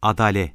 Adale